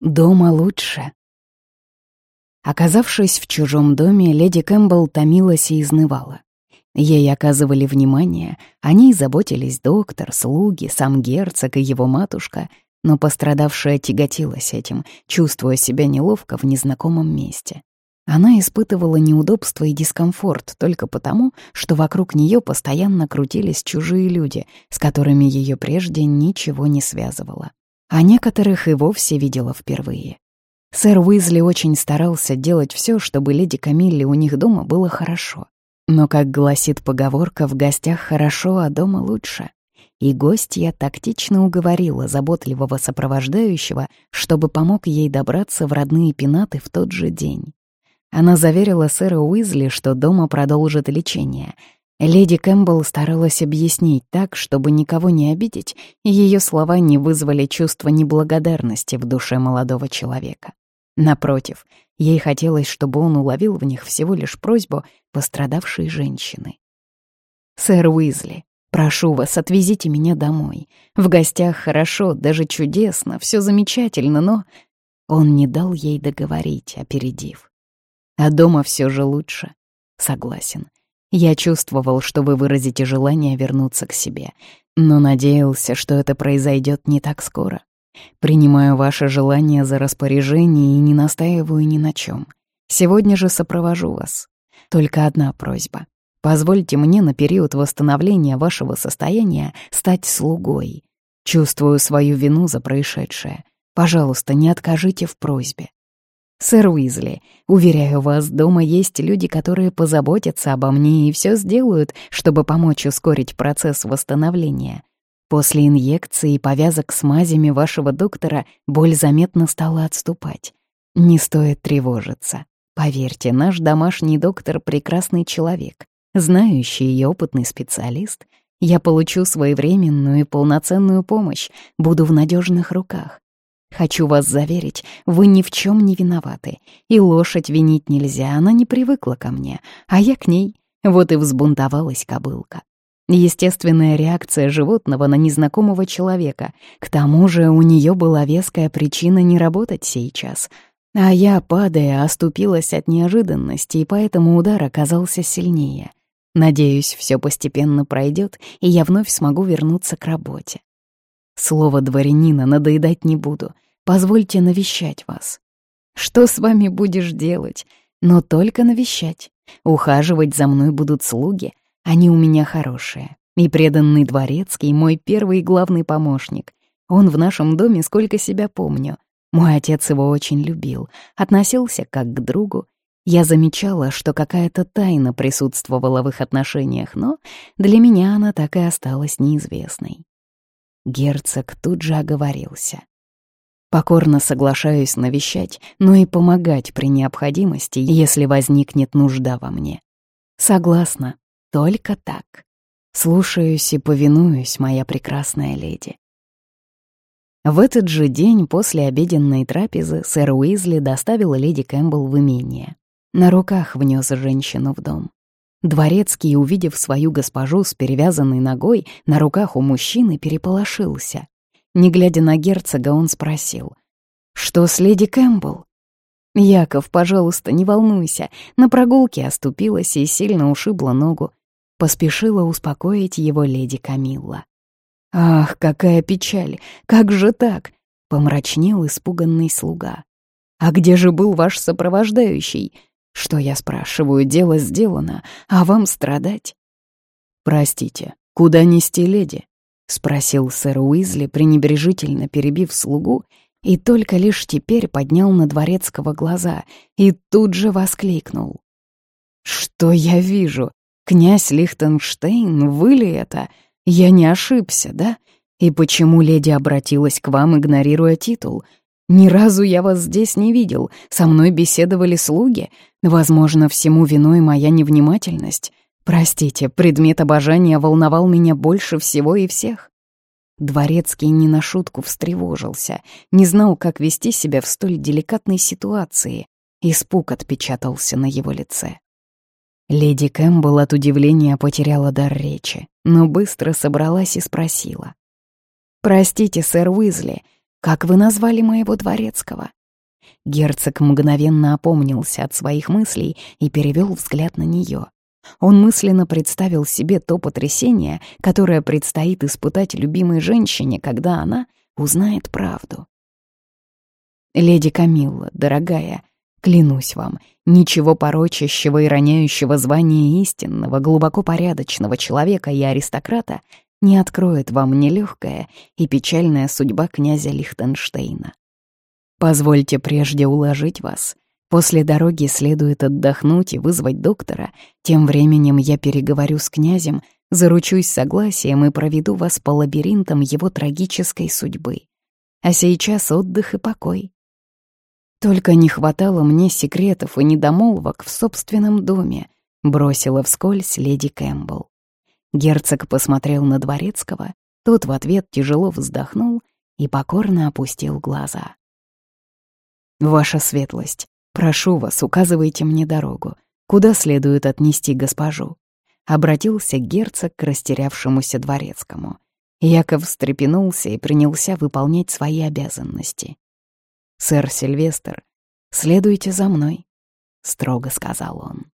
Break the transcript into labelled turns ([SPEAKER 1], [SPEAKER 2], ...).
[SPEAKER 1] Дома лучше. Оказавшись в чужом доме, леди Кэмпбелл томилась и изнывала. Ей оказывали внимание, о ней заботились доктор, слуги, сам герцог и его матушка, но пострадавшая тяготилась этим, чувствуя себя неловко в незнакомом месте. Она испытывала неудобство и дискомфорт только потому, что вокруг нее постоянно крутились чужие люди, с которыми ее прежде ничего не связывало. А некоторых и вовсе видела впервые. Сэр Уизли очень старался делать все, чтобы леди Камилле у них дома было хорошо. Но, как гласит поговорка, в гостях хорошо, а дома лучше. И гостья тактично уговорила заботливого сопровождающего, чтобы помог ей добраться в родные пенаты в тот же день. Она заверила сэра Уизли, что дома продолжит лечение. Леди Кэмпбелл старалась объяснить так, чтобы никого не обидеть, и ее слова не вызвали чувства неблагодарности в душе молодого человека. Напротив, ей хотелось, чтобы он уловил в них всего лишь просьбу пострадавшей женщины. «Сэр Уизли, прошу вас, отвезите меня домой. В гостях хорошо, даже чудесно, все замечательно, но...» Он не дал ей договорить, опередив. «А дома все же лучше. Согласен. Я чувствовал, что вы выразите желание вернуться к себе, но надеялся, что это произойдет не так скоро. Принимаю ваше желание за распоряжение и не настаиваю ни на чем. Сегодня же сопровожу вас. Только одна просьба. Позвольте мне на период восстановления вашего состояния стать слугой. Чувствую свою вину за происшедшее. Пожалуйста, не откажите в просьбе. Сэр Уизли, уверяю вас, дома есть люди, которые позаботятся обо мне и все сделают, чтобы помочь ускорить процесс восстановления. После инъекции и повязок с мазями вашего доктора боль заметно стала отступать. Не стоит тревожиться. Поверьте, наш домашний доктор — прекрасный человек, знающий и опытный специалист. Я получу своевременную и полноценную помощь, буду в надежных руках. Хочу вас заверить, вы ни в чем не виноваты, и лошадь винить нельзя, она не привыкла ко мне, а я к ней. Вот и взбунтовалась кобылка. Естественная реакция животного на незнакомого человека. К тому же у нее была веская причина не работать сейчас. А я, падая, оступилась от неожиданности, и поэтому удар оказался сильнее. Надеюсь, все постепенно пройдет, и я вновь смогу вернуться к работе. Слово дворянина надоедать не буду. Позвольте навещать вас. Что с вами будешь делать? Но только навещать. Ухаживать за мной будут слуги, они у меня хорошие. И преданный дворецкий — мой первый и главный помощник. Он в нашем доме сколько себя помню. Мой отец его очень любил, относился как к другу. Я замечала, что какая-то тайна присутствовала в их отношениях, но для меня она так и осталась неизвестной. Герцог тут же оговорился. Покорно соглашаюсь навещать, но и помогать при необходимости, если возникнет нужда во мне. Согласна, только так. Слушаюсь и повинуюсь, моя прекрасная леди. В этот же день после обеденной трапезы сэр Уизли доставил леди Кэмпбелл в имение. На руках внес женщину в дом. Дворецкий, увидев свою госпожу с перевязанной ногой, на руках у мужчины переполошился. Не глядя на герцога, он спросил, «Что с леди Кэмпбелл?» «Яков, пожалуйста, не волнуйся. На прогулке оступилась и сильно ушибла ногу. Поспешила успокоить его леди Камилла. «Ах, какая печаль! Как же так?» — помрачнел испуганный слуга. «А где же был ваш сопровождающий? Что я спрашиваю, дело сделано, а вам страдать?» «Простите, куда нести леди?» — спросил сэр Уизли, пренебрежительно перебив слугу, и только лишь теперь поднял на дворецкого глаза и тут же воскликнул. «Что я вижу? «Князь Лихтенштейн, вы ли это? Я не ошибся, да? И почему леди обратилась к вам, игнорируя титул? Ни разу я вас здесь не видел, со мной беседовали слуги. Возможно, всему виной моя невнимательность. Простите, предмет обожания волновал меня больше всего и всех». Дворецкий не на шутку встревожился, не знал, как вести себя в столь деликатной ситуации. Испуг отпечатался на его лице. Леди Кэмпбелл от удивления потеряла дар речи, но быстро собралась и спросила. «Простите, сэр Уизли, Как вы назвали моего дворецкого?» Герцог мгновенно опомнился от своих мыслей и перевел взгляд на нее. Он мысленно представил себе то потрясение, которое предстоит испытать любимой женщине, когда она узнает правду. «Леди Камилла, дорогая, клянусь вам, ничего порочащего и роняющего звания истинного, глубоко порядочного человека и аристократа не откроет вам нелегкая и печальная судьба князя Лихтенштейна. Позвольте прежде уложить вас. После дороги следует отдохнуть и вызвать доктора. Тем временем я переговорю с князем, заручусь согласием и проведу вас по лабиринтам его трагической судьбы. А сейчас отдых и покой. Только не хватало мне секретов и недомолвок в собственном доме, бросила вскользь леди Кэмпбелл. Герцог посмотрел на Дворецкого, тот в ответ тяжело вздохнул и покорно опустил глаза. «Ваша светлость, прошу вас, указывайте мне дорогу. Куда следует отнести госпожу?» Обратился герцог к растерявшемуся дворецкому. Яков встрепенулся и принялся выполнять свои обязанности. «Сэр Сильвестр, следуйте за мной», — строго сказал он.